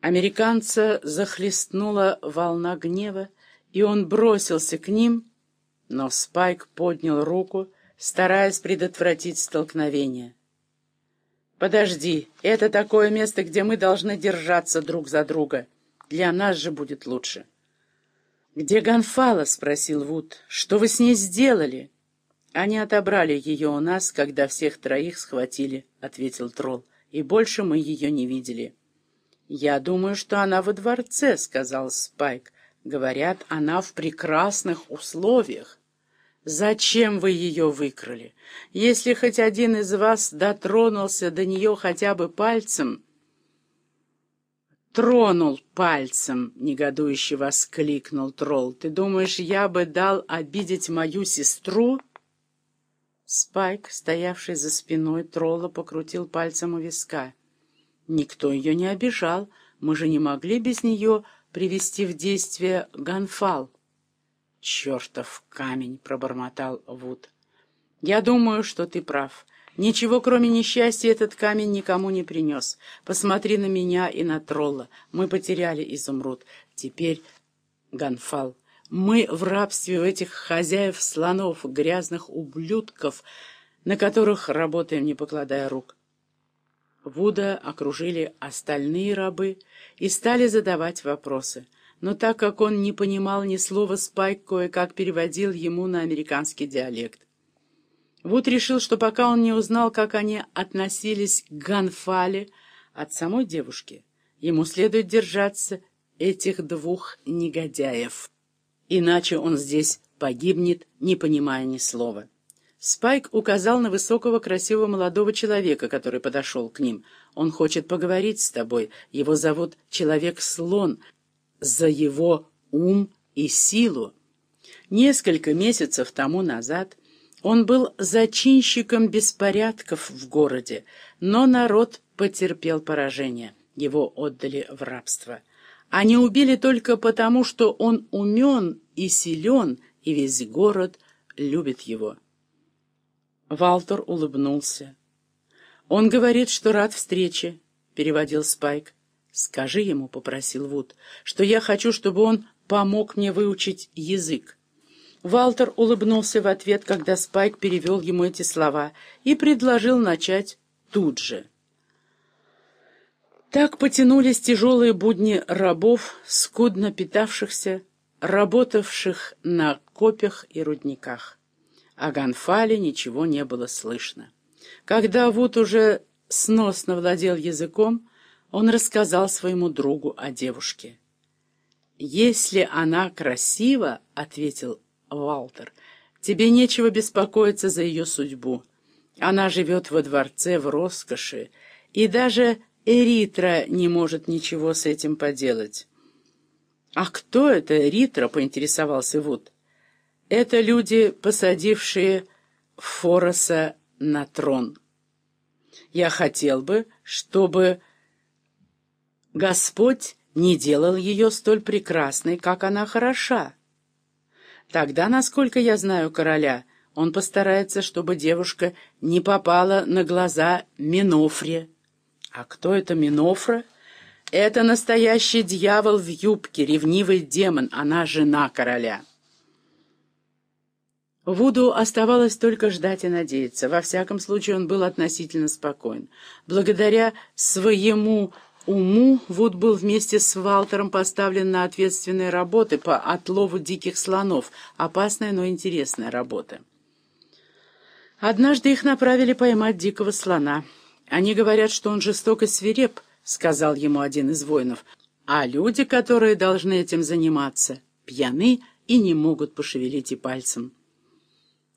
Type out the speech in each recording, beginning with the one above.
Американца захлестнула волна гнева, и он бросился к ним, но Спайк поднял руку, стараясь предотвратить столкновение. «Подожди, это такое место, где мы должны держаться друг за друга. Для нас же будет лучше». «Где Гонфала?» — спросил Вуд. «Что вы с ней сделали?» «Они отобрали ее у нас, когда всех троих схватили», — ответил Тролл. «И больше мы ее не видели». «Я думаю, что она во дворце», — сказал Спайк. «Говорят, она в прекрасных условиях». «Зачем вы ее выкрали? Если хоть один из вас дотронулся до нее хотя бы пальцем...» «Тронул пальцем!» — негодующе воскликнул тролл. «Ты думаешь, я бы дал обидеть мою сестру?» Спайк, стоявший за спиной тролла, покрутил пальцем у виска. Никто ее не обижал. Мы же не могли без нее привести в действие ганфал. «Чертов камень!» — пробормотал Вуд. «Я думаю, что ты прав. Ничего, кроме несчастья, этот камень никому не принес. Посмотри на меня и на тролла. Мы потеряли изумруд. Теперь ганфал. Мы в рабстве у этих хозяев слонов, грязных ублюдков, на которых работаем, не покладая рук. Вуда окружили остальные рабы и стали задавать вопросы. Но так как он не понимал ни слова, Спайк кое-как переводил ему на американский диалект. Вуд решил, что пока он не узнал, как они относились к Ганфале от самой девушки, ему следует держаться этих двух негодяев. Иначе он здесь погибнет, не понимая ни слова. Спайк указал на высокого, красивого молодого человека, который подошел к ним. «Он хочет поговорить с тобой. Его зовут Человек-слон. За его ум и силу». Несколько месяцев тому назад он был зачинщиком беспорядков в городе, но народ потерпел поражение. Его отдали в рабство. Они убили только потому, что он умен и силен, и весь город любит его. Валтер улыбнулся. «Он говорит, что рад встрече», — переводил Спайк. «Скажи ему», — попросил Вуд, — «что я хочу, чтобы он помог мне выучить язык». Валтер улыбнулся в ответ, когда Спайк перевел ему эти слова, и предложил начать тут же. Так потянулись тяжелые будни рабов, скудно питавшихся, работавших на копях и рудниках. О Ганфале ничего не было слышно. Когда Вуд уже сносно владел языком, он рассказал своему другу о девушке. «Если она красива, — ответил Валтер, — тебе нечего беспокоиться за ее судьбу. Она живет во дворце в роскоши, и даже Эритра не может ничего с этим поделать». «А кто это Эритра?» — поинтересовался Вуд. Это люди, посадившие Фороса на трон. Я хотел бы, чтобы Господь не делал ее столь прекрасной, как она хороша. Тогда, насколько я знаю короля, он постарается, чтобы девушка не попала на глаза Минофре. А кто это Минофра? Это настоящий дьявол в юбке, ревнивый демон, она жена короля. Вуду оставалось только ждать и надеяться. Во всяком случае, он был относительно спокоен. Благодаря своему уму Вуд был вместе с Валтером поставлен на ответственные работы по отлову диких слонов. Опасная, но интересная работа. Однажды их направили поймать дикого слона. «Они говорят, что он жесток и свиреп», — сказал ему один из воинов. «А люди, которые должны этим заниматься, пьяны и не могут пошевелить и пальцем».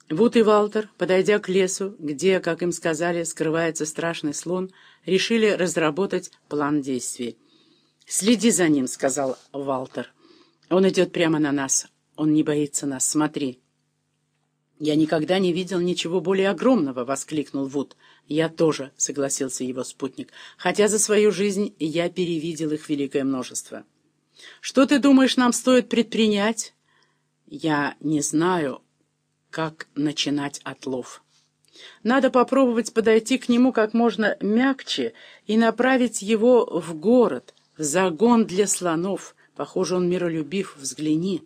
Вуд и Валтер, подойдя к лесу, где, как им сказали, скрывается страшный слон, решили разработать план действий. «Следи за ним», — сказал Валтер. «Он идет прямо на нас. Он не боится нас. Смотри». «Я никогда не видел ничего более огромного», — воскликнул Вуд. «Я тоже», — согласился его спутник, «хотя за свою жизнь я перевидел их великое множество». «Что ты думаешь, нам стоит предпринять?» «Я не знаю», как начинать отлов. Надо попробовать подойти к нему как можно мягче и направить его в город, В загон для слонов. Похоже, он миролюбив. Взгляни.